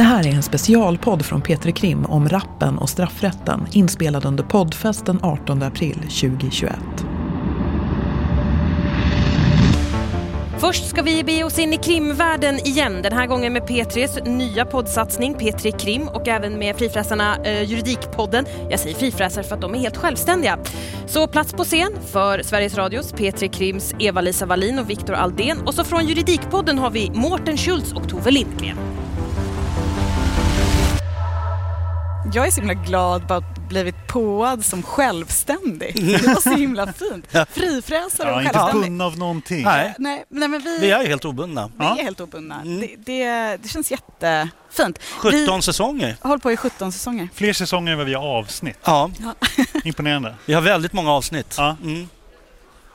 Det här är en specialpodd från Peter Krim om rappen och straffrätten inspelad under poddfesten 18 april 2021. Först ska vi be oss in i krimvärlden igen. Den här gången med P3s nya poddsatsning P3 Krim och även med frifräsarna eh, Juridikpodden. Jag säger frifräsare för att de är helt självständiga. Så plats på scen för Sveriges Radios P3 Krims Eva-Lisa Wallin och Viktor Aldén. Och så från Juridikpodden har vi Mårten Schultz och Tove Lindgren. Jag är så himla glad på att blivit påad som självständig. Det var så himla fint. Frifräsare och Ja, inte självständig. bunden av någonting. Nej, Nej, nej, men vi, vi är helt obundna. vi Ja. är helt obundna. Mm. Det, det, det känns jättefint. 17 säsonger. Vi har hållit på i 17 säsonger. Fler säsonger än vad vi har avsnitt. Ja, Imponerande. vi har väldigt många avsnitt. Ja. Mm.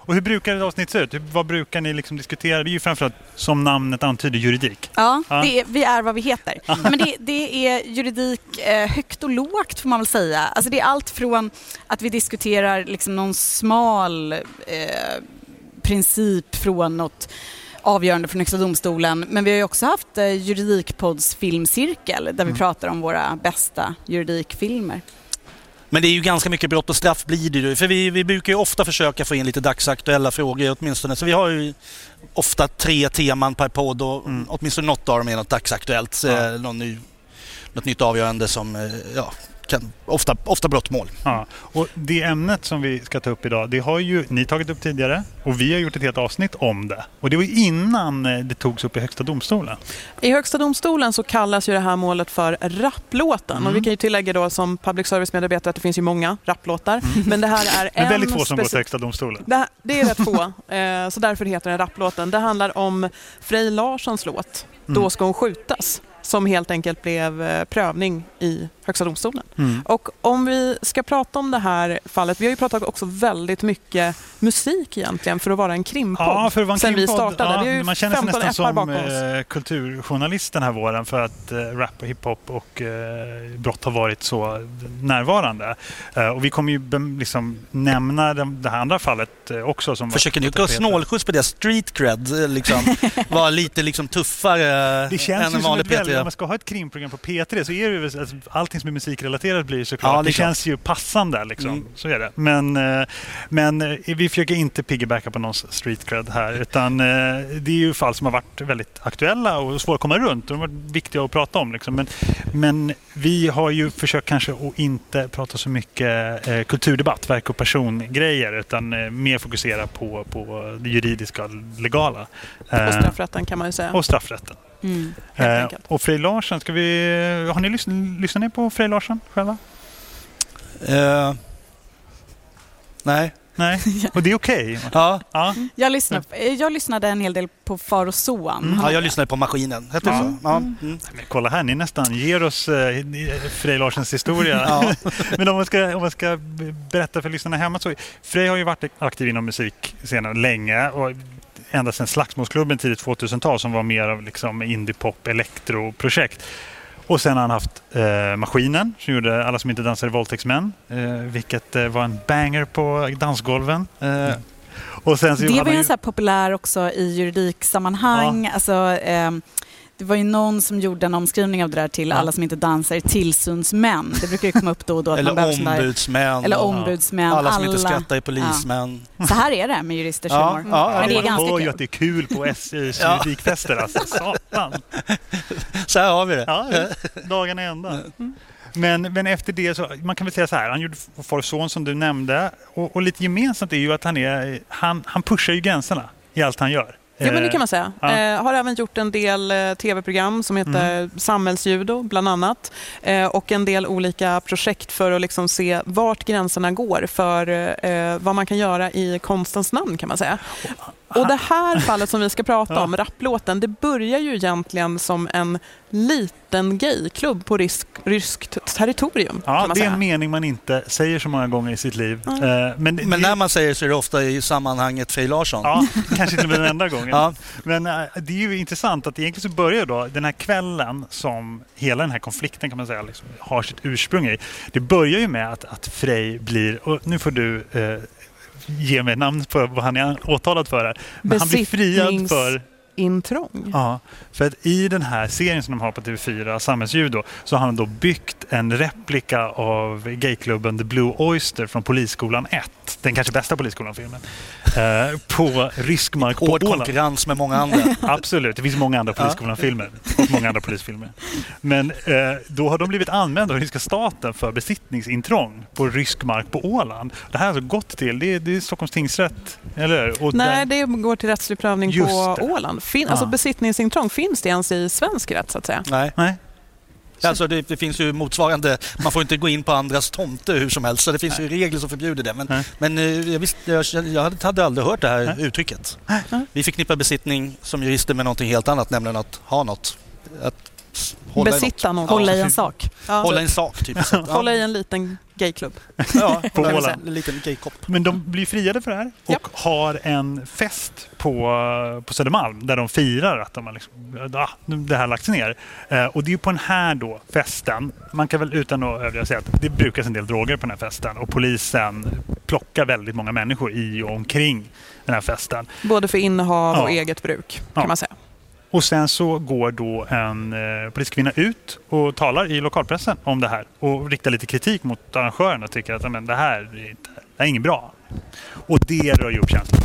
Och hur brukar ett avsnitt se ut? Vad brukar ni liksom diskutera? Det är ju framförallt, som namnet antyder, juridik. Ja, Ja. Det är, vi är vad vi heter. Men det, det är juridik eh, högt och lågt får man väl säga. Alltså det är allt från att vi diskuterar liksom någon smal eh, princip från något avgörande från Högsta domstolen. Men vi har ju också haft eh, Juridikpods filmcirkel där vi pratar om våra bästa juridikfilmer. Men det är ju ganska mycket brott och straff blir det ju. För vi, vi brukar ju ofta försöka få in lite dagsaktuella frågor åtminstone. Så vi har ju ofta tre teman per podd och Mm. åtminstone något av dem är något dagsaktuellt. Ja. Eh, någon ny, något nytt avgörande som, eh, ja, kan, ofta, ofta brottmål. Ja. Och det ämnet som vi ska ta upp idag, det har ju ni tagit upp tidigare och vi har gjort ett helt avsnitt om det. Och det var innan eh, det togs upp i Högsta domstolen. I Högsta domstolen så kallas ju det här målet för rapplåten. Mm. Och vi kan ju tillägga då som public service-medarbetare att det finns ju många rapplåtar. Men det här är Mm. Men en väldigt få som går till Högsta domstolen. Det, här- det är rätt få, eh, så därför heter den rapplåten. Det handlar om Frej Larssons låt Mm. Då ska hon skjutas som helt enkelt blev eh, prövning i Högsta domstolen. Mm. Och om vi ska prata om det här fallet, vi har ju pratat också väldigt mycket musik egentligen för att vara en krimpodd. Ja, för att vara en sen vi krimpodd. startade. Ja, vi har ju man känner sig 15 nästan som eh, kulturjournalist den här våren för att eh, rap och hiphop och eh, brott har varit så närvarande. Eh, och vi kommer ju liksom nämna den, det här andra fallet eh, också. Som var Försöker ni gå snålskjuts på det? Street cred, liksom. Vara lite liksom tuffare Det känns än ju en som vanlig ett väldigt, om P3. man ska ha ett krimprogram på P3 så är det ju, alltså, allting som är musikrelaterat blir såklart, Ja, det, det känns ju passande liksom. Mm. Så är det. Men, eh, men eh, vi försöker inte piggybacka på någons street cred här utan eh, det är ju fall som har varit väldigt aktuella och svåra att komma runt de har varit viktiga att prata om. Liksom. Men, men vi har ju försökt kanske att inte prata så mycket kulturdebatt, verk och persongrejer utan mer fokusera på, på det juridiska och legala. Och straffrätten kan man ju säga. och straffrätten. Mm. Eh, och Frej Larsson, ska vi, har ni lyssn, lyssnat ni på Frej Larsson själva? Eh, nej. Nej, och det är okej. Ja. Ja. Jag, lyssnade, jag lyssnade en hel del på Far och Son. Mm. ja, jag lyssnade på Maskinen. Hette Ja. så? Ja. Mm. Men kolla här, ni nästan ger oss eh, Frej Larssons historia. Ja. Men om man, ska, om man ska berätta för lyssnarna hemma så Frej har ju varit aktiv inom musikscenen länge och ända sedan Slagsmålsklubben tidigt 2000-tal som var mer av liksom indie-pop, elektroprojekt. Och sen har han haft eh, Maskinen som gjorde Alla som inte dansar är våldtäktsmän. Eh, vilket eh, var en banger på dansgolven. Eh, och sen så Det var ju en så här populär också i juridiksammanhang. Alltså, ehm, det var ju någon som gjorde en omskrivning av det där till Ja. alla som inte dansar, tillsynsmän. Det brukar ju komma upp då och då. Att man Eller där, ombudsmän. eller ombudsmän. alla som inte skrattar är polismän. Så här är det med juristers Ja, humor. ja, Men det är man ganska hör ju att det är kul på SJs Ja. juridikfester. Alltså. Satan! Så här har vi det. Ja, dagarna i ända. Men, men efter det så, man kan väl säga så här, han gjorde Far Son som du nämnde och, och lite gemensamt är ju att han, är, han, han pushar ju gränserna i allt han gör. Ja, men det Eh, kan man säga. ja. Eh, har även gjort en del eh, tv-program som heter Samhällsjudo, bland annat. Eh, och en del olika projekt för att liksom se vart gränserna går för eh, vad man kan göra i konstens namn, kan man säga. Och det här fallet som vi ska prata om, rapplåten, det börjar ju egentligen som en liten gayklubb på risk, ryskt territorium. Ja, det är en mening man inte säger så många gånger i sitt liv. Eh, Men, Men när man säger så är det ofta i sammanhanget Frej Larsson. Ja, kanske inte den enda gången. Ja. Men äh, det är ju intressant att egentligen så börjar då den här kvällen som hela den här konflikten kan man säga liksom, har sitt ursprung i. Det börjar ju med att, att Frej blir, och nu får du eh, ge mig namn på vad han är åtalad för här. Men han blir friad för besittningsintrång. Ja, för att i den här serien som de har på TV4, Samhällsljud, så har de då byggt en replika av gayklubben The Blue Oyster från Polisskolan 1. Den kanske bästa Polisskolan-filmen. Eh, på rysk mark på Hård Åland. konkurrens med många andra. Absolut, det finns många andra Polisskolan-filmer och många andra polisfilmer. Men eh, då har de blivit använda av ryska staten för besittningsintrång på rysk mark på Åland. Det här har alltså gått till, det är, det är Stockholms tingsrätt, eller hur? Och Nej, där- det går till rättslig prövning Just på det. Åland. Fin, alltså Ja. besittningsintrång, finns det ens i svensk rätt så att säga? Nej. Nej. Alltså det, det finns ju motsvarande, man får inte gå in på andras tomter hur som helst så det finns ju regler som förbjuder det. Men, Nej. men eh, jag, visste, jag, jag hade- aldrig hört det här Nej. uttrycket. Vi förknippar besittning som jurister med någonting helt annat, nämligen att ha något. Att hålla Besitta i något. något. Hålla i en sak. Ja. Hålla i en sak, typ. Hålla i en liten gayklubb. ja, På Åland. En liten gaykopp. Men de blir friade för det här och Japp. har en fest på, på Södermalm där de firar att de har liksom, ah, det här lagts ner. Eh, och det är på den här då festen, man kan väl utan att överdriva säga att det brukas en del droger på den här festen och polisen plockar väldigt många människor i och omkring den här festen. Både för innehav och Ja. eget bruk kan Ja. man säga. Och sen så går då en eh, poliskvinna ut och talar i lokalpressen om det här och riktar lite kritik mot arrangören och tycker att men, det, här, är inte- det är inget bra. Och det rör ju upp känslor.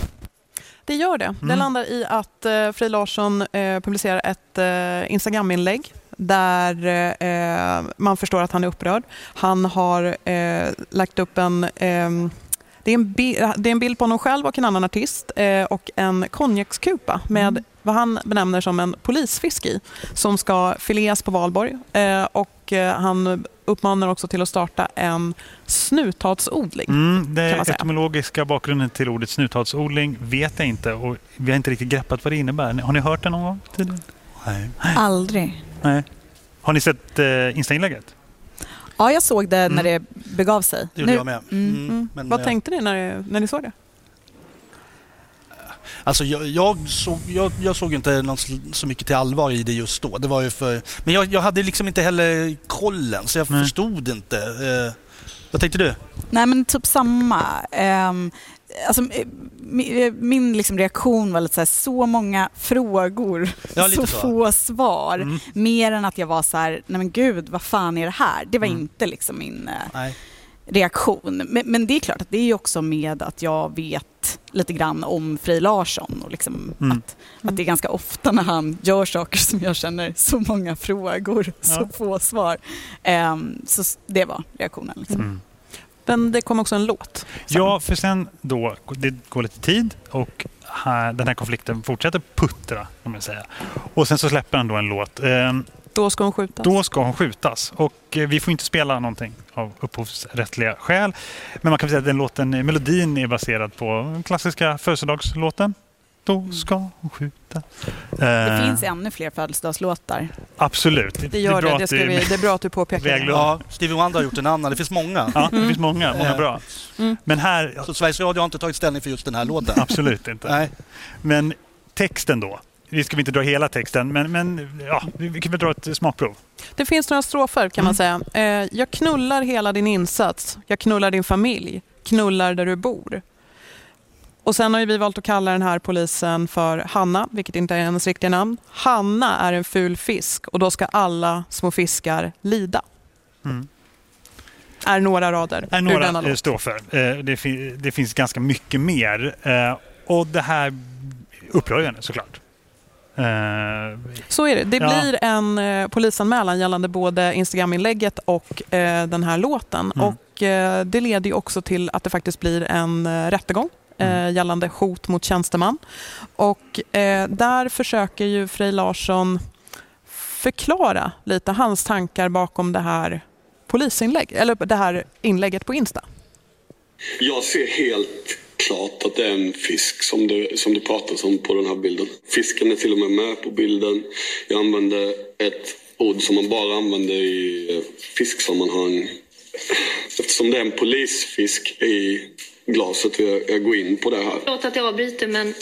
Det gör det. Det Mm. landar i att eh, Frej Larsson eh, publicerar ett eh, Instagram-inlägg där eh, man förstår att han är upprörd. Han har eh, lagt upp en ehm, det är, en det är en bild på honom själv och en annan artist eh, och en konjakskupa med vad han benämner som en polisfisk i som ska fileas på valborg. Eh, och eh, han uppmanar också till att starta en snuthatsodling. Mm, kan det man säga. etymologiska bakgrunden till ordet snuthatsodling vet jag inte och vi har inte riktigt greppat vad det innebär. Har ni hört det någon gång tidigare? Nej. Aldrig. Nej. Har ni sett eh, Insta-inlägget? Ja, jag såg det när Mm. det begav sig. Det gjorde Nu- jag med. Mm. Mm. Men, Vad eh, tänkte ni när, när ni såg det? Alltså jag, jag, såg, jag, jag såg inte någon, så- mycket till allvar i det just då. Det var ju för, men jag, jag hade liksom inte heller kollen så jag Nej. förstod inte. Eh, vad tänkte du? Nej men typ samma. Um, alltså, eh, eh, min liksom reaktion var lite så här, så många frågor, Ja, så, så. få svar. Mm. Mer än att jag var så här, nej men gud vad fan är det här? Det var Mm. inte liksom min eh, Nej. reaktion. Men, men det är klart att det är också med att jag vet lite grann om Frej Larsson och liksom Mm. att, att det är ganska ofta när han gör saker som jag känner så många frågor, så Ja. få svar. Ehm, så det var reaktionen. Liksom. Men det kom också en låt. sen. Ja, för sen då, det går lite tid och här, den här konflikten fortsätter puttra, kan man säga. Och sen så släpper han då en låt. Eh, Då ska hon skjutas. Då ska hon skjutas och eh, vi får inte spela någonting av upphovsrättsliga skäl. Men man kan säga att den låten, melodin är baserad på klassiska födelsedagslåten. Då ska hon skjuta. Det Eh, finns ännu fler födelsedagslåtar. Absolut. Det gör det. bra Det, du- vi, det är bra att du påpekar det. Ja, Stevie Wonder har gjort en annan. Det finns många. Ja, det finns många, många Eh, bra. Mm. Men här, Så Sveriges Radio har inte tagit ställning för just den här låten. absolut inte. Nej. Men texten då? Vi ska vi inte dra hela texten, men, men ja, vi kan väl dra ett smakprov. Det finns några strofer kan man säga. Eh, jag knullar hela din insats. Jag knullar din familj. Knullar där du bor. Och sen har vi valt att kalla den här polisen för Hanna, vilket inte är hennes riktiga namn. Hanna är en ful fisk och då ska alla små fiskar lida. Mm. Är några rader är ur några denna eh, låt. strofer. Eh, Det, fin- det finns ganska mycket mer. Eh, Och det här upprör henne såklart. Så är det. Det Ja. blir en eh, polisanmälan gällande både Instagram-inlägget och den här låten. Mm. Och det leder ju också till att det faktiskt blir en rättegång eh, gällande hot mot tjänsteman. Och eh, där försöker ju Frej Larsson förklara lite hans tankar bakom det här polisinlägg, eller det här inlägget på Insta. Jag ser helt klart att det är en fisk som det, som det pratas om på den här bilden. Fisken är till och med med på bilden. Jag använde ett ord som man bara använder i fisksammanhang. Eftersom det är en polisfisk i glaset jag, jag gå in på det här. Förlåt att jag avbryter, men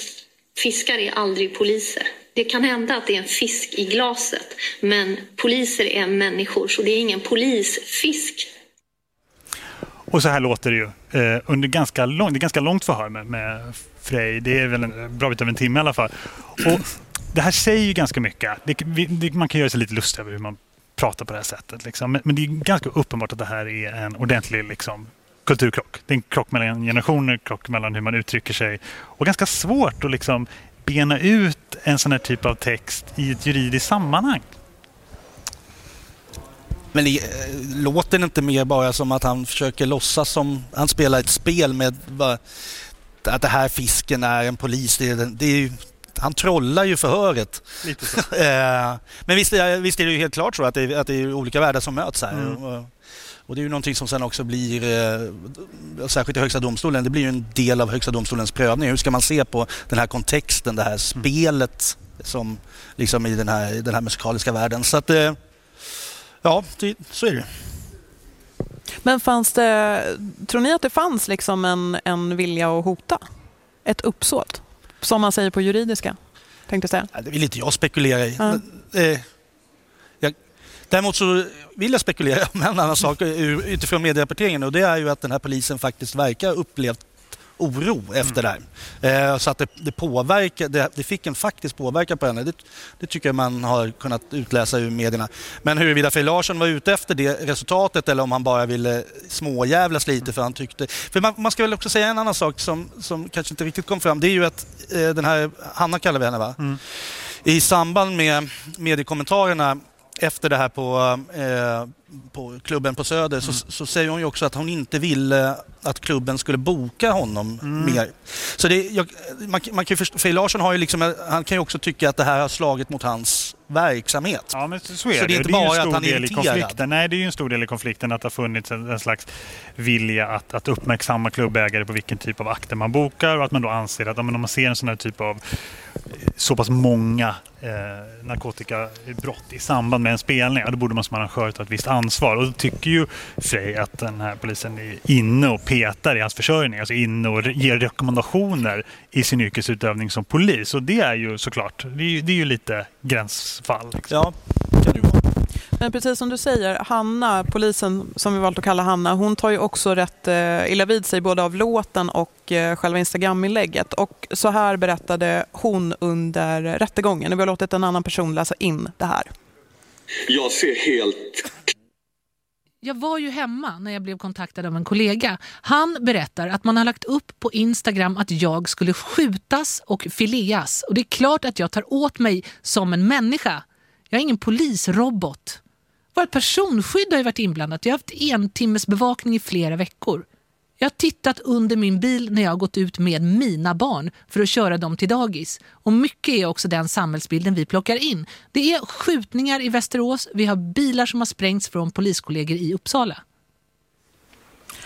fiskar är aldrig poliser. Det kan hända att det är en fisk i glaset, men poliser är människor, så det är ingen polisfisk. Och så här låter det ju. Eh, under ganska lång, det är ganska långt förhör med, med Frej. Det är väl en bra bit över en timme i alla fall. Och det här säger ju ganska mycket. Det, vi, det, man kan göra sig lite lustig över hur man pratar på det här sättet. Liksom. Men, men, det är ganska uppenbart att det här är en ordentlig liksom, kulturkrock. Det är en krock mellan generationer, krock mellan hur man uttrycker sig. Och ganska svårt att liksom bena ut en sån här typ av text i ett juridiskt sammanhang. Men det, låter det inte mer bara som att han försöker låtsas som han spelar ett spel med att det här fisken är en polis. Det är, det är han trollar ju förhöret. Eh, men visst är, visst är det ju helt klart så att det, att det är olika världar som möts här. Mm. Och, det är ju någonting som sen också blir, eh, särskilt i Högsta domstolen, det blir ju en del av Högsta domstolens prövning. Hur ska man se på den här kontexten, det här mm. spelet som liksom i den här, den här musikaliska världen. Så att, eh, ja, det, så är det. Men fanns det, tror ni att det fanns liksom en, en vilja att hota? Ett uppsåt? Som man säger på juridiska, tänkte säga. Det vill inte jag spekulera i. Ja. Däremot så vill jag spekulera om en annan sak utifrån medierapporteringen och det är ju att den här polisen faktiskt verkar ha upplevt oro efter mm. det här. Eh, så att det, det, påverkar, det, det, fick en faktisk påverkan på henne. Det, det, tycker jag man har kunnat utläsa ur medierna. Men huruvida Frej Larsson var ute efter det resultatet eller om han bara ville småjävlas lite för han tyckte... För man, man ska väl också säga en annan sak som, som kanske inte riktigt kom fram. Det är ju att eh, den här, Hanna kallar vi henne va? Mm. I samband med mediekommentarerna efter det här på, eh, på klubben på Söder så, mm. så, säger hon ju också att hon inte ville att klubben skulle boka honom mm. mer. Så det, jag, man, man kan förstå, Frej Larsson har ju liksom, han kan ju också tycka att det här har slagit mot hans verksamhet. Ja, men så är så det. det är inte det är bara att han är irriterad. Nej, det är ju en stor del i konflikten att det har funnits en, en slags vilja att, att uppmärksamma klubbägare på vilken typ av akter man bokar och att man då anser att om man ser en sån här typ av så pass många eh, narkotikabrott i samband med en spelning, ja, då borde man som arrangör ta ett visst ansvar. Och då tycker ju Frej att den här polisen är inne och petar i hans försörjning, alltså inne och ger rekommendationer i sin yrkesutövning som polis. Och det är ju såklart, det är, det är ju lite gränsfall. Liksom. Ja, kan det vara. Men precis som du säger, Hanna, polisen som vi valt att kalla Hanna, hon tar ju också rätt eh, illa vid sig både av låten och eh, själva Instagram-inlägget. Och så här berättade hon under rättegången. Vi har låtit en annan person läsa in det här. Jag ser helt jag var ju hemma när jag blev kontaktad av en kollega. Han berättar att man har lagt upp på Instagram att jag skulle skjutas och fileas. Och det är klart att jag tar åt mig som en människa. Jag är ingen polisrobot. Vårt personskydd har ju varit inblandat. Jag har haft en timmes bevakning i flera veckor. Jag har tittat under min bil när jag har gått ut med mina barn för att köra dem till dagis. Och mycket är också den samhällsbilden vi plockar in. Det är skjutningar i Västerås, vi har bilar som har sprängts från poliskollegor i Uppsala.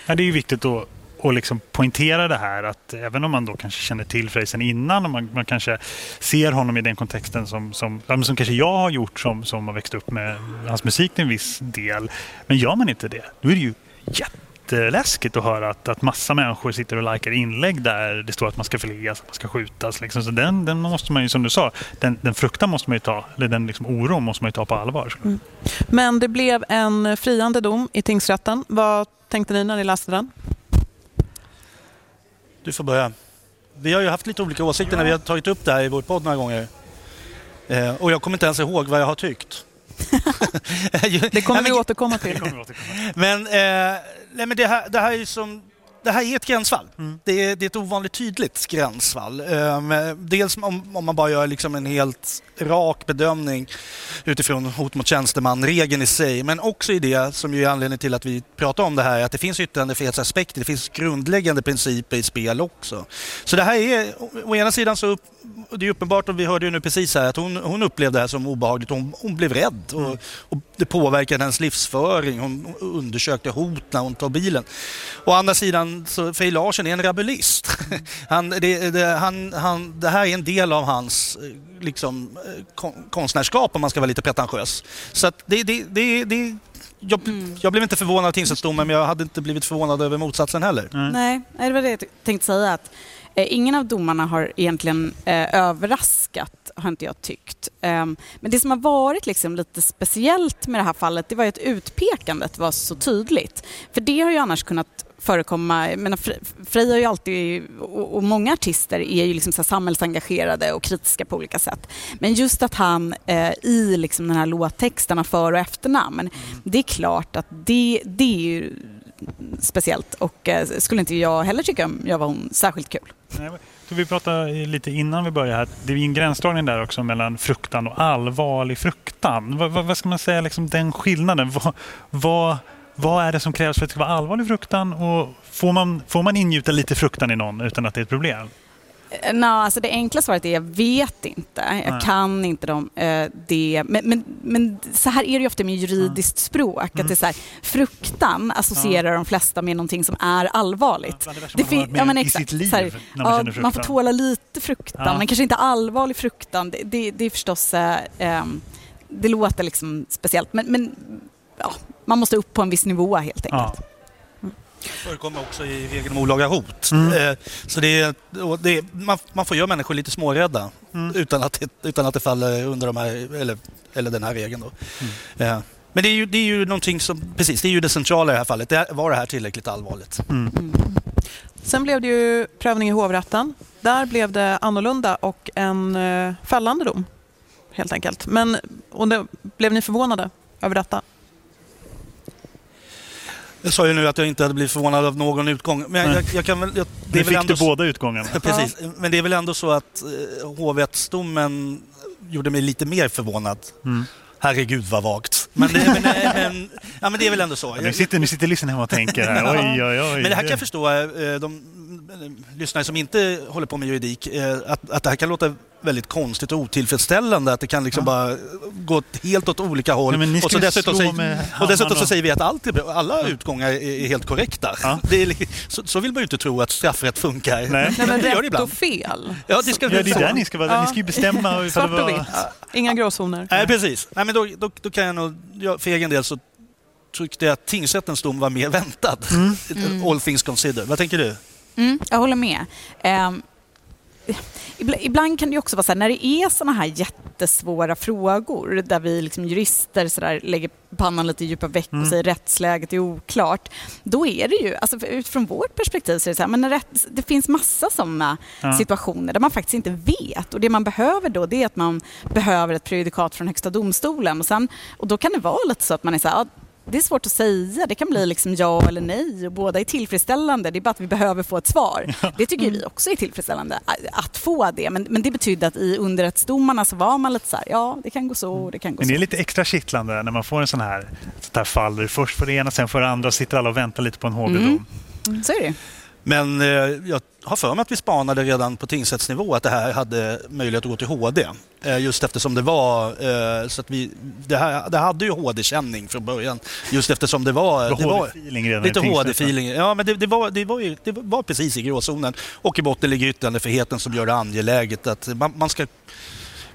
Ja, det är ju viktigt att och liksom poängtera det här att även om man då kanske känner till Freisen innan och man, man kanske ser honom i den kontexten som, som, som kanske jag har gjort som, som har växt upp med hans musik till en viss del. Men gör man inte det, då är det ju jätteläskigt att höra att, att massa människor sitter och likar inlägg där det står att man ska förlegas, att man ska skjutas. Liksom. Så den, den måste man ju, som du sa, den, den fruktan måste man ju ta, eller den liksom oron måste man ju ta på allvar. Mm. Men det blev en friande dom i tingsrätten. Vad tänkte ni när ni läste den? Du får börja. Vi har ju haft lite olika åsikter när vi har tagit upp det här i vår podd några gånger. Eh, och jag kommer inte ens ihåg vad jag har tyckt. det kommer vi återkomma till. men, eh, nej, men det, här, det här är som det här är ett gränsfall. Mm. Det, är, det, är, ett ovanligt tydligt gränsfall. Um, dels om, om, man bara gör liksom en helt rak bedömning utifrån hot mot tjänsteman-regeln i sig, men också i det som ju är anledningen till att vi pratar om det här, att det finns yttrandefrihetsaspekter, det finns grundläggande principer i spel också. Så det här är, å ena sidan så det är uppenbart, och vi hörde ju nu precis här, att hon, hon upplevde det här som obehagligt. Hon, hon blev rädd och, mm. och, det påverkade hennes livsföring. Hon undersökte hot när hon tog bilen. Å andra sidan, så Frej Larsen är en rabulist. Han, det, det, han, han, det här är en del av hans liksom, konstnärskap om man ska vara lite pretentiös. Så det, det, det, det jag, mm. jag, blev inte förvånad av tingsrättsdomen men jag hade inte blivit förvånad över motsatsen heller. Mm. Nej, det var det jag tänkte säga. Att Eh, ingen av domarna har egentligen eh, överraskat, har inte jag tyckt. Eh, men det som har varit liksom lite speciellt med det här fallet, det var ju att utpekandet var så tydligt. För det har ju annars kunnat förekomma. Menar, Frej har ju alltid, och många artister är ju liksom så samhällsengagerade och kritiska på olika sätt. Men just att han eh, i liksom den här låttexten har för och efternamn, mm. det är klart att det, det är ju speciellt och eh, skulle inte jag heller tycka om jag var hon särskilt kul. Nej, vi pratade lite innan vi började här, det är en gränsdragning där också mellan fruktan och allvarlig fruktan. Vad, vad, vad ska man säga, liksom den skillnaden? Vad, vad, vad är det som krävs för att det ska vara allvarlig fruktan och får man, får man ingjuta lite fruktan i någon utan att det är ett problem? Eh, no, alltså det enkla svaret är jag vet inte. Jag Nej. kan inte de, uh, det. Men, men, men, så här är det ju ofta med juridiskt mm. språk. Att mm. det är så här, fruktan associerar ja. de flesta med någonting som är allvarligt. Ja, det, det ja, men exakt. Liv här, ja, man får tåla lite fruktan, ja. men kanske inte allvarlig fruktan. Det, det, det är förstås... Uh, um, det låter liksom speciellt, men, men ja, man måste upp på en viss nivå helt enkelt. Det förekommer också i regeln om olaga hot. Mm. Eh, så det är, det är, man, man, får göra människor lite smårädda mm. utan, att, utan att det faller under de här, eller, eller den här regeln. Då. Mm. Eh, men det är, ju, det är ju någonting som, precis, det är ju det centrala i det här fallet. Det, var det här tillräckligt allvarligt? Mm. mm. Sen blev det ju prövning i hovrätten. Där blev det annorlunda och en eh, fällande dom, helt enkelt. Men, och det, blev ni förvånade över detta? Jag sa ju nu att jag inte hade blivit förvånad av någon utgång. Men jag, jag, jag kan väl, jag, det är fick ändå, du båda utgångarna. Precis. Ja. Men det är väl ändå så att eh, hovrättsdomen gjorde mig lite mer förvånad. Mm. Herregud vad vagt. Men det, men, men, ja, men det är väl ändå så. Nu sitter, nu sitter Listen hemma och tänker här. Oj, oj, oj. Men det här kan jag förstå. Eh, de lyssnare som inte håller på med juridik, eh, att, att det här kan låta väldigt konstigt och otillfredsställande att det kan liksom ja. bara gå helt åt olika håll. Nej, och, så dessutom, säger, och dessutom så säger vi att allt alla ja. utgångar är, helt korrekta. Ja. Är, så, så, vill man ju inte tro att straffrätt funkar. Nej. Nej, men det gör det ibland. och fel. Ja, det, ska, ja, det är där ni ska vara. Ni ska ju bestämma. Svart och vitt. Inga gråzoner. Nej, precis. Nej, men då, då, då kan jag nog, för egen del så tyckte jag att tingsrättens dom var mer väntad. Mm. All things considered. Vad tänker du? Mm, jag håller med. Um, ibland kan det också vara så här, när det är såna här jättesvåra frågor där vi liksom jurister så där, lägger pannan lite i djupa veck och mm. säger rättsläget är oklart. Då är det ju, alltså utifrån vårt perspektiv så är det så här, men rätt, det finns massa sådana ja. situationer där man faktiskt inte vet och det man behöver då det är att man behöver ett prejudikat från Högsta domstolen och, sen, och då kan det vara lite så att man är så här, det är svårt att säga. Det kan bli liksom ja eller nej och båda är tillfredsställande. Det är bara att vi behöver få ett svar. Det tycker vi också är tillfredsställande att få det. Men, men det betyder att i underrättsdomarna så var man lite så här, ja det kan gå så och det kan gå men så. det är lite extra kittlande när man får en sån här, sånt här fall först får det ena, sen får det andra och sitter alla och väntar lite på en HD-dom. Mm. Mm. Så är det men eh, jag har för mig att vi spanade redan på tingsrättsnivå att det här hade möjlighet att gå till HD. Eh, just eftersom det var... Eh, så att vi, det, här, det hade ju HD-känning från början. Just eftersom det var... Det var, det var lite HD-feeling. Ja, men det, det, var, det, var ju, det var precis i gråzonen. Och i botten ligger yttrandefriheten som gör det angeläget att man, man ska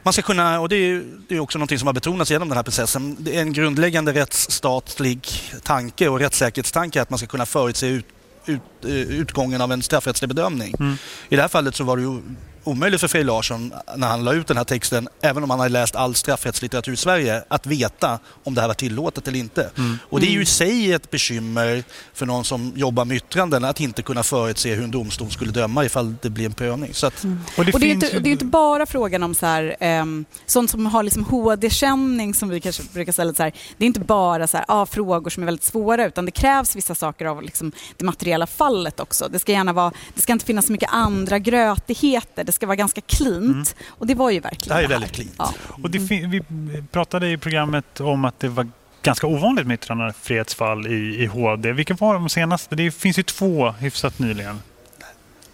man ska kunna, och det är, det är också något som har betonats genom den här processen, det är en grundläggande rättsstatlig tanke och rättssäkerhetstanke att man ska kunna förutse ut, ut, eh, utgången av en straffrättslig bedömning. Mm. I det här fallet så var det ju omöjligt för Frej Larsson när han la ut den här texten, även om han hade läst all straffrättslitteratur i Sverige, att veta om det här var tillåtet eller inte. Mm. Och det är ju i sig ett bekymmer för någon som jobbar med yttranden att inte kunna förutse hur en domstol skulle döma ifall det blir en prövning. Så att... mm. Och det, och det, är inte, ju... det, är inte, bara frågan om så här, um, sånt som har liksom HD-känning som vi kanske brukar säga. Så här, det är inte bara så här, ah, frågor som är väldigt svåra utan det krävs vissa saker av liksom, det materiella fallet också. Det ska gärna vara, det ska inte finnas så mycket andra grötigheter ska vara ganska cleant. Mm. Och det var ju verkligen det här. är väldigt cleant. Ja. Och det, vi pratade i programmet om att det var ganska ovanligt med yttrandefrihetsfall i, i HD. Vilka var de senaste? Det finns ju två hyfsat nyligen.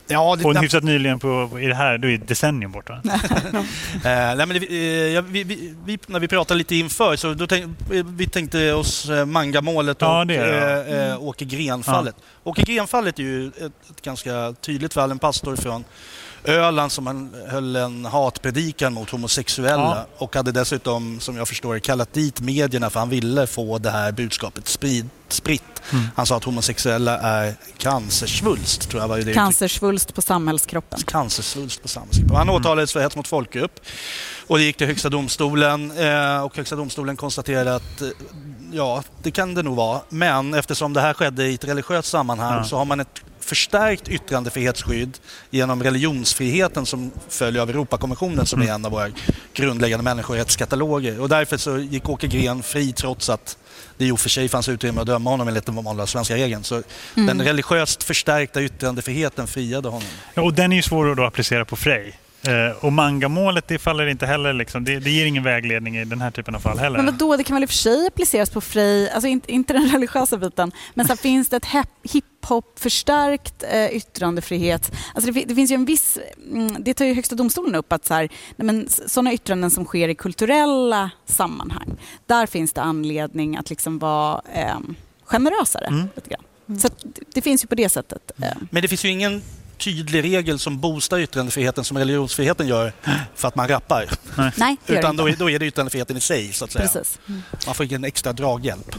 Ja, det, och hyfsat nyligen på, i det här, då är decennium borta. uh, nej, men det, uh, vi, vi, vi, när vi pratade lite inför så då tänk, vi tänkte oss mangamålet och ja, det uh, mm. Åke Gren-fallet. Ja. Åke Gren-fallet är ju ett, ett, ganska tydligt fall, en pastor från Öland som han höll en hatpredikan mot homosexuella ja. och hade dessutom, som jag förstår kallat dit medierna för han ville få det här budskapet sprid, spritt. Mm. Han sa att homosexuella är cancersvulst, tror jag var det. Cancersvulst på samhällskroppen. Cancersvulst på samhällskroppen. Han mm. åtalades för hets mot folkgrupp och det gick till Högsta domstolen eh, och Högsta domstolen konstaterade att Ja, det kan det nog vara. Men eftersom det här skedde i ett religiöst sammanhang Ja. så har man ett förstärkt yttrandefrihetsskydd genom religionsfriheten som följer av Europakonventionen som är en av våra grundläggande människorättskataloger. Och därför så gick Åke Gren fri trots att det i och för sig fanns utrymme att döma honom enligt den vanliga svenska regeln. Så den religiöst förstärkta yttrandefriheten friade honom. Ja, och den är ju svår att då applicera på Frej. Eh, och mangamålet det faller inte heller, liksom, det, det ger ingen vägledning i den här typen av fall heller. Men vadå, det kan väl i och för sig appliceras på Frej, alltså inte, inte den religiösa biten, men så finns det ett hep- hiphop förstärkt eh, yttrandefrihet. Alltså det, det finns ju en viss, mm, det tar ju Högsta domstolen upp att så här, men sådana yttranden som sker i kulturella sammanhang, där finns det anledning att liksom vara eh, generösare. Mm. Lite grann. Så det, det finns ju på det sättet. Eh. Men det finns ju ingen tydlig regel som boostar yttrandefriheten som religionsfriheten gör för att man rappar. Nej, det gör Utan det då då är det yttrandefriheten i sig så att säga. Precis. Man får ingen extra draghjälp.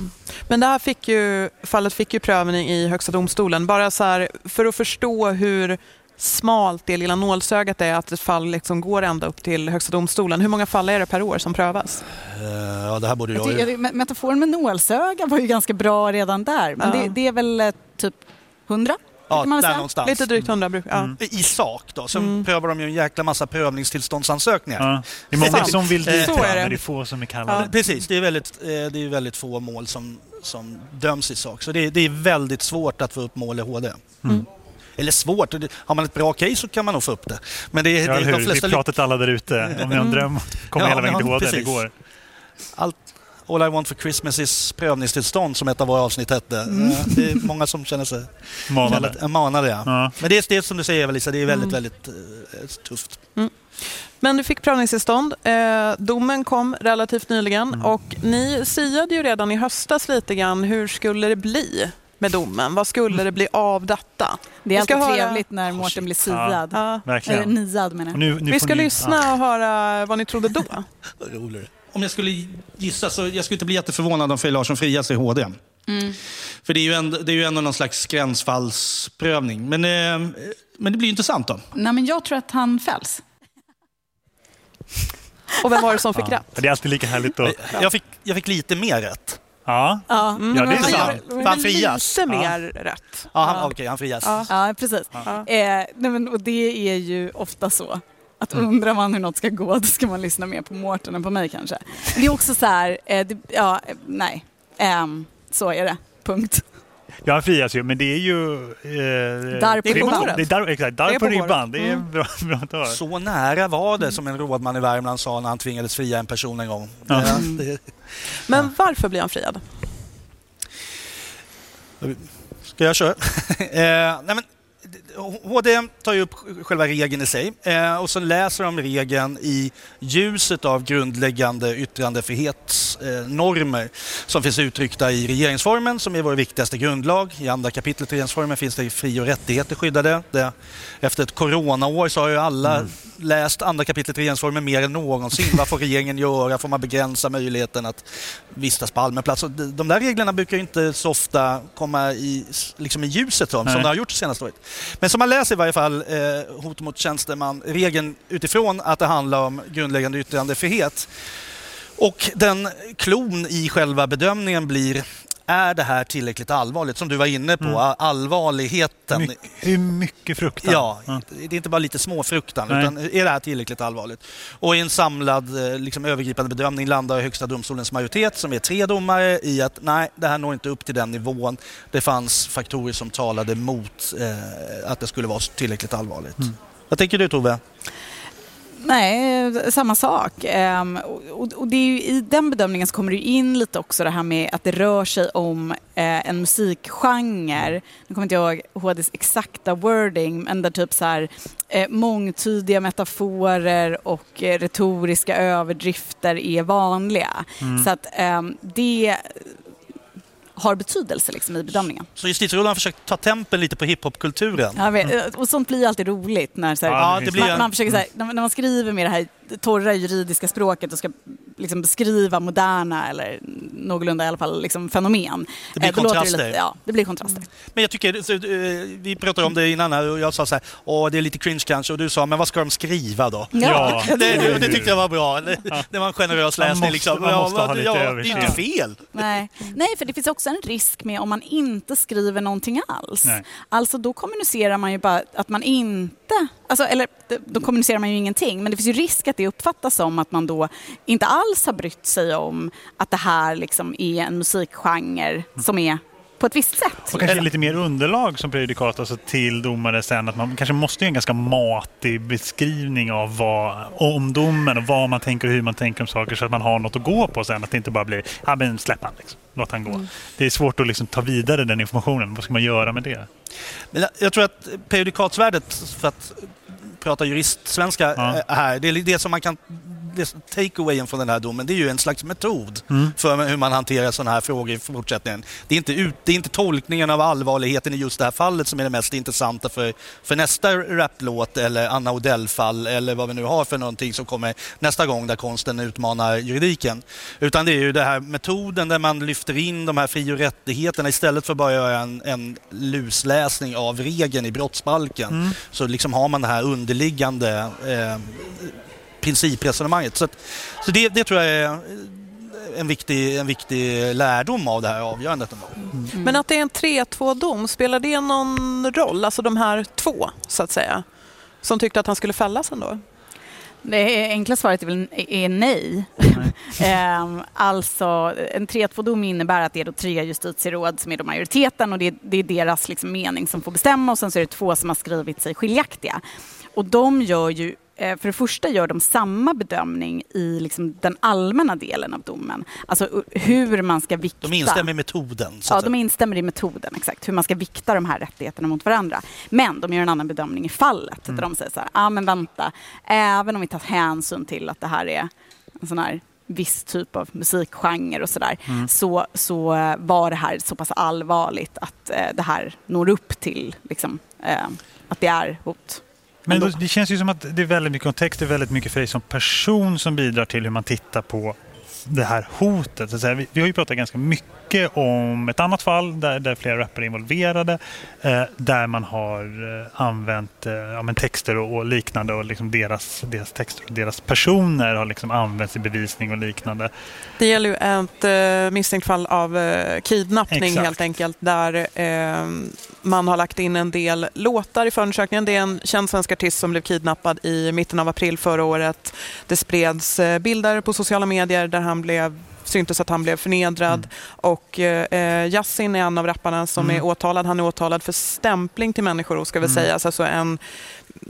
Men det här fick ju, fallet fick ju prövning i Högsta domstolen. Bara så här, för att förstå hur smalt det lilla nålsögat är att ett fall liksom går ända upp till Högsta domstolen. Hur många fall är det per år som prövas? Eh, Ja, det här borde Jag ju... metaforen med nålsöga var ju ganska bra redan där, men Ja. det, det är väl eh, typ 100? Ja, där säga. någonstans. Lite drygt 100 bruk. Ja. I sak då. Sen prövar de ju en jäkla massa prövningstillståndsansökningar. Ja. Det är många som vill dit, Så är det. men det är få som är kallade. Precis, det är väldigt, eh, det är väldigt få mål som, som döms i sak. Så det är, det är väldigt svårt att få upp mål i HD. Mm. Eller svårt, det- har man ett bra case så kan man nog få upp det. Men det är, Ja, det är de Det flesta... är pratet alla där ute. Om ni har en dröm, kom Ja, hela vägen ja, till HD. Det går. Allt, All I want for Christmas is prövningstillstånd som ett av våra avsnitt hette. Mm. Det är många som känner sig Manade. känner- manade. Ja. Ja. Men det är, det som du säger Lisa, det är väldigt, Mm. väldigt eh, tufft. Men du fick prövningstillstånd. Eh, domen kom relativt nyligen Mm. och ni siade ju redan i höstas lite grann hur skulle det bli med domen? Vad skulle det bli av detta? Det är alltid höra- trevligt när Mårten blir siad. Ja. Eller Verkligen. niad menar jag. nu, nu Vi ska ni- lyssna och höra vad ni trodde då. Om jag skulle gissa så jag skulle inte bli jätteförvånad om Frej Larsson frias i HD. För det är ju, en, det är ju ändå någon slags gränsfallsprövning. Men, eh, men det blir ju intressant då. Nej, men jag tror att han fälls. Och vem var det som fick Ja. rätt? Det är alltid lika härligt att... Jag fick, jag fick lite mer rätt. Ja, Ja, Mm, Ja, det är men sant. han- För han men frias. Lite mer rätt. Ja, han, Okej, han frias. Ja. ja precis. Ja. Eh, nej, men, och det är ju ofta så. Att undrar man hur något ska gå, då ska man lyssna mer på Mårten än på mig kanske. Det är också så här, eh, det, ja, eh, nej. Ehm, så är det. Punkt. ja, han frias ju, men det är ju... Eh, Där på ribban. Det är där, exakt, där Det är på på ribban. Det är Mm. bra, bra att höra. Så nära var det som en rådman i Värmland sa när han tvingades fria en person en gång. Ja. Eh, det, Men varför blir han friad? Ska jag köra? eh, nej men, HD tar ju upp själva regeln i sig eh, och så läser de regeln i ljuset av grundläggande yttrandefrihetsnormer som finns uttryckta i regeringsformen som är vår viktigaste grundlag. I andra kapitlet i regeringsformen finns det fri och rättigheter skyddade. Det, efter ett coronaår så har ju alla läst andra kapitlet i regeringsformen mer än någonsin. Vad får regeringen göra? Får man begränsa möjligheten att vistas på allmän plats? De- de där reglerna brukar ju inte så ofta komma i, liksom i ljuset som, som det har gjort det senaste året. Men som man läser i varje fall eh, hot mot tjänsteman, regeln utifrån att det handlar om grundläggande yttrandefrihet. Och den klon i själva bedömningen blir är det här tillräckligt allvarligt? Som du var inne på, Mm. allvarligheten. My, är mycket fruktan. Ja, det är inte bara lite småfruktan, Nej. utan är det här tillräckligt allvarligt? Och i en samlad eh, liksom, övergripande bedömning landar Högsta domstolens majoritet, som är tre domare, i att nej, det här når inte upp till den nivån. Det fanns faktorer som talade mot eh, att det skulle vara tillräckligt allvarligt. Mm. Vad tänker du Tove? Nej, samma sak. Ehm, och, det är ju, I den bedömningen så kommer det in lite också det här med att det rör sig om eh, en musikgenre. Nu kommer inte jag ihåg HDs exakta wording, men där typ så här eh, mångtydiga metaforer och eh, retoriska överdrifter är vanliga. Så att ehm, det har betydelse liksom, i bedömningen. Så justitierådet har försökt ta tempen lite på hiphopkulturen. Jag vet, och sånt blir ju alltid roligt när så här, Ja, Ja, det blir man, en- man försöker, så här, när, man skriver med det här torra juridiska språket och ska liksom beskriva moderna eller någorlunda i alla fall liksom fenomen. Det blir Eh, då låter kontraster. lite, ja, det blir kontraster. Men jag tycker, så, eh, vi pratade om det innan här och jag sa så här, åh det är lite cringe kanske och du sa, men vad ska de skriva då? Ja. Det, det, det tyckte jag var bra. Det, det var en generös Man läsning. måste- liksom. man måste ha vad- lite ja, det är överseende. inte fel. Nej. Nej, för det finns också en risk med om man inte skriver någonting alls. Nej. Alltså då kommunicerar man ju bara att man inte, alltså, eller då kommunicerar man ju ingenting, men det finns ju risk att det uppfattas som att man då inte alls har brytt sig om att det här liksom är en musikgenre som är på ett visst sätt. Och kanske lite mer underlag som prejudikat alltså till domare sen. Att man kanske måste göra en ganska matig beskrivning av vad, om domen och vad man tänker och hur man tänker om saker så att man har något att gå på sen. Att det inte bara blir, ja men släpp han liksom. Låt han gå. Mm. Det är svårt att liksom ta vidare den informationen. Vad ska man göra med det? Men jag- jag tror att prejudikatsvärdet, för att prata juristsvenska Ja. eh, här, det är det som man kan take-awayen från den här domen, det är ju en slags metod Mm. för hur man hanterar sådana här frågor i fortsättningen. Det är, inte ut, det är inte tolkningen av allvarligheten i just det här fallet som är det mest intressanta för, för nästa raplåt eller Anna Odell-fall eller vad vi nu har för någonting som kommer nästa gång där konsten utmanar juridiken. Utan det är ju den här metoden där man lyfter in de här fri och rättigheterna istället för att bara göra en, en lusläsning av regeln i brottsbalken. Så liksom har man det här underliggande eh, principresonemanget. Så, att, så det, det tror jag är en viktig, en viktig lärdom av det här avgörandet. Ändå. Men att det är en 3-2-dom, spelar det någon roll? Alltså de här två, så att säga, som tyckte att han skulle fällas ändå? Det enkla svaret är väl är nej. Ehm, alltså, en 3-2-dom innebär att det är då tre justitieråd som är då majoriteten och det är, det är deras liksom mening som får bestämma och sen så är det två som har skrivit sig skiljaktiga. Och de gör ju för det första gör de samma bedömning i liksom den allmänna delen av domen. Alltså hur man ska vikta. De instämmer i metoden. Ja, de instämmer i metoden, exakt. Hur man ska vikta de här rättigheterna mot varandra. Men de gör en annan bedömning i fallet. Där de säger så här, ah, men vänta, även om vi tar hänsyn till att det här är en sån här viss typ av musikgenre och sådär, så, så eh, var det här så pass allvarligt att eh, det här når upp till liksom, eh, att det är hot. Men då, det känns ju som att det är väldigt mycket kontext, det är väldigt mycket för dig som person som bidrar till hur man tittar på det här hotet. Så. Vi, vi har ju pratat ganska mycket om ett annat fall där, där flera rappare är involverade. Eh, där man har eh, använt eh, ja, texter och, och liknande och liksom deras, deras texter och deras personer har liksom använts i bevisning och liknande. Det gäller ju ett eh, misstänkt fall av eh, kidnappning Exakt. helt enkelt där eh, man har lagt in en del låtar i förundersökningen. Det är en känd svensk artist som blev kidnappad i mitten av april förra året. Det spreds eh, bilder på sociala medier där han blev syntes att han blev förnedrad och eh, Yasin är en av rapparna som Mm. är åtalad. Han är åtalad för stämpling till människor ska vi Mm. säga. Alltså en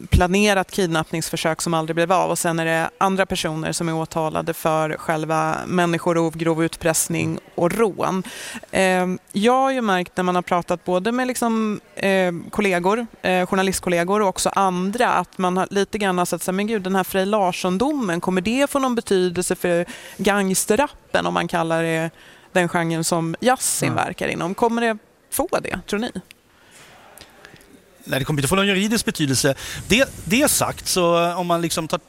planerat kidnappningsförsök som aldrig blev av och sen är det andra personer som är åtalade för själva människorov, grov utpressning och rån. Eh, jag har ju märkt när man har pratat både med liksom, eh, kollegor, eh, journalistkollegor och också andra att man har lite grann har sett här, men gud den här Frej Larsson-domen, kommer det få någon betydelse för gangsterrappen om man kallar det den genren som Yasin Mm. verkar inom? Kommer det få det, tror ni? Nej, det kommer inte få någon juridisk betydelse. Det, det sagt, så om man liksom tar,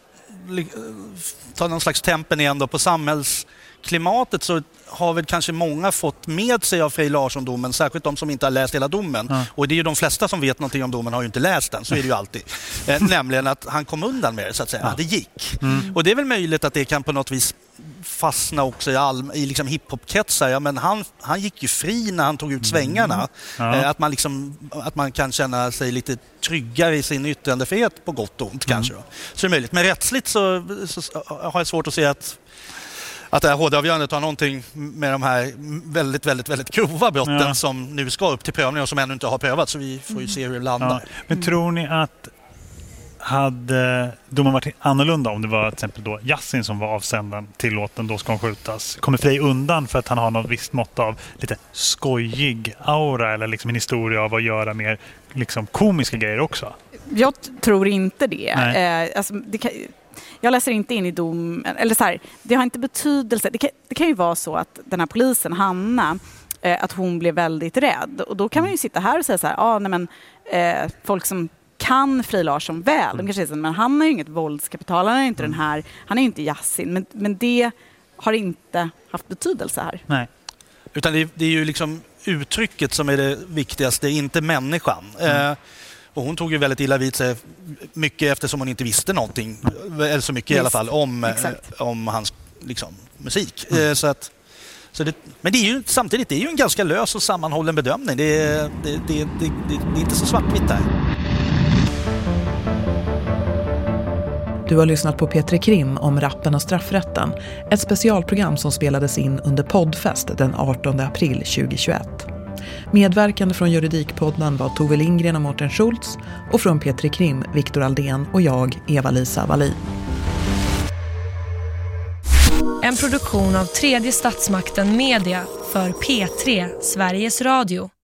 tar någon slags tempen igen då på samhälls samhällsklimatet så har väl kanske många fått med sig av Frej Larsson-domen, särskilt de som inte har läst hela domen. Ja. Och det är ju de flesta som vet någonting om domen har ju inte läst den, så är det ju alltid. Eh, nämligen att han kom undan med det, så att säga. Det gick. Och det är väl möjligt att det kan på något vis fastna också i, all, i liksom hiphop-kretsar. Ja, men han, han gick ju fri när han tog ut svängarna. Ja. Eh, Att, man liksom, att man kan känna sig lite tryggare i sin yttrandefrihet på gott och ont kanske. Då. Så det är möjligt. Men rättsligt så, så har jag svårt att se att att det här HD-avgörandet har någonting med de här väldigt, väldigt, väldigt grova brotten Ja. som nu ska upp till prövning och som ännu inte har prövats. Så vi får ju se hur det landar. Ja. Men tror ni att hade domen varit annorlunda om det var till exempel då Yasin som var avsändaren till låten Då ska hon skjutas? Kommer Frej undan för att han har något visst mått av lite skojig aura eller liksom en historia av att göra mer liksom komiska grejer också? Jag tror inte det. Nej. Eh, alltså, det kan, jag läser inte in i dom, eller så här, det har inte betydelse. Det kan, det kan ju vara så att den här polisen, Hanna, eh, att hon blev väldigt rädd. Och då kan man ju sitta här och säga så här, ah, nej men, eh, folk som kan Frej Larsson väl, de kanske säger så, men han har ju inget våldskapital, han är ju inte den här, han är ju inte Yasin. Men, men det har inte haft betydelse här. Nej. Utan det, det är ju liksom uttrycket som är det viktigaste, inte människan. Mm. Eh, och hon tog ju väldigt illa vid sig, mycket eftersom hon inte visste någonting, eller så mycket i alla Visst, fall, om, eh, exakt. om hans liksom, musik. Mm. Eh, så att, så det, men det är ju, samtidigt det är ju en ganska lös och sammanhållen bedömning. Det, är- det, det, det, det, det är inte så svartvitt där. Du har lyssnat på Petri Krim om rappen och straffrätten. Ett specialprogram som spelades in under poddfest den 18 april 2021. Medverkande från Juridikpodden var Tove Lindgren och Mårten Schultz och från Petri Krim, Viktor Aldén och jag, Eva-Lisa Wallin. En produktion av tredje statsmakten Media för P3 Sveriges Radio.